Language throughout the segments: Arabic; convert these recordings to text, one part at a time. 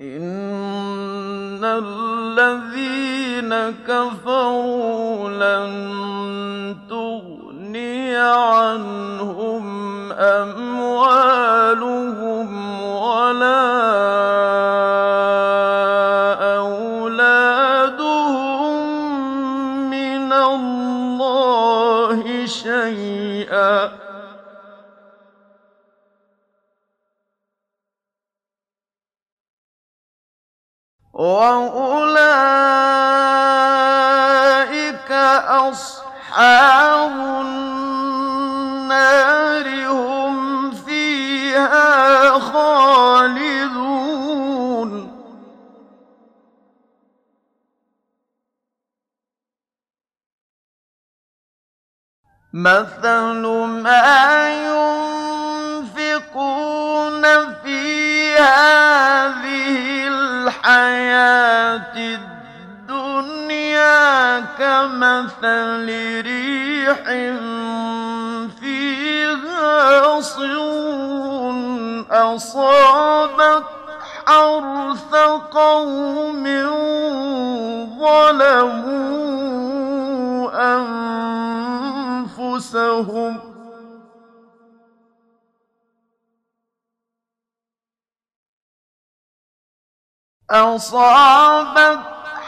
إِنَّ الَّذِينَ كَفَرُوا لَن تُغْنِيَ عَنْهُمْ أَمْوَالُهُمْ وَأُولَٰئِكَ أَصْحَابُ النَّارِ ۖ هُمْ فِيهَا خَالِدُونَ مَثَلُ مَا يُنفِقُونَ كَمَثَلِ رِيحٍ فِيهَا صِرٌّ أَصَابَتْ حَرْثَ قَوْمٍ ظَلَمُوا أَنفُسَهُمْ.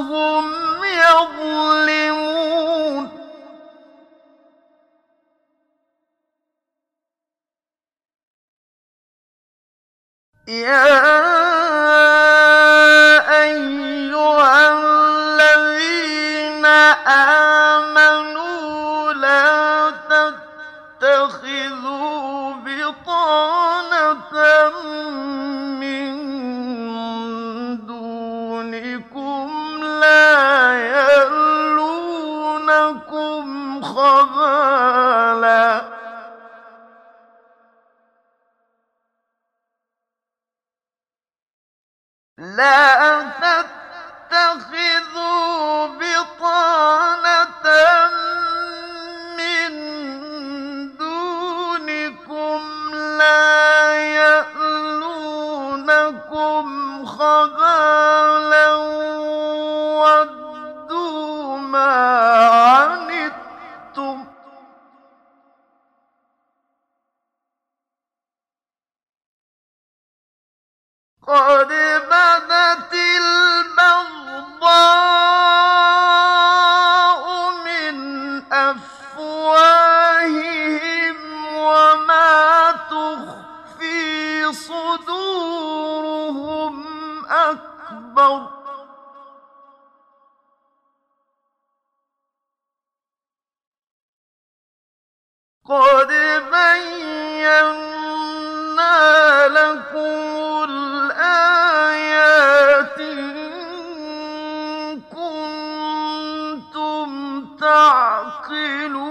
أَنفُسَهُمْ يَظْلِمُونَ. يَا وَدُّوا قَدْ بَدَتِ الْبَغْضَاءُ مِنْ أَفْوَاهِهِمْ وَمَا تُخْفِي صُدُورُهُمْ أَكْبَرُ ۚ. قَدْ بَيَّنَّا لَكُمُ تَعْقِلُونَ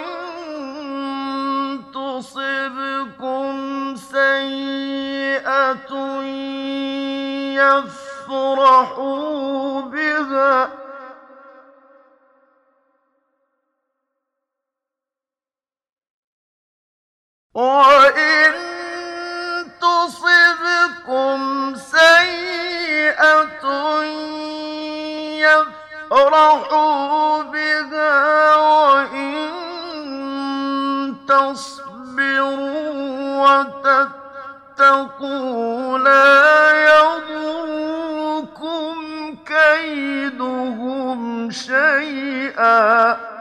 يَفْرَحُوا بِهَا ۖ. وَإِن شَيْئًا ۗ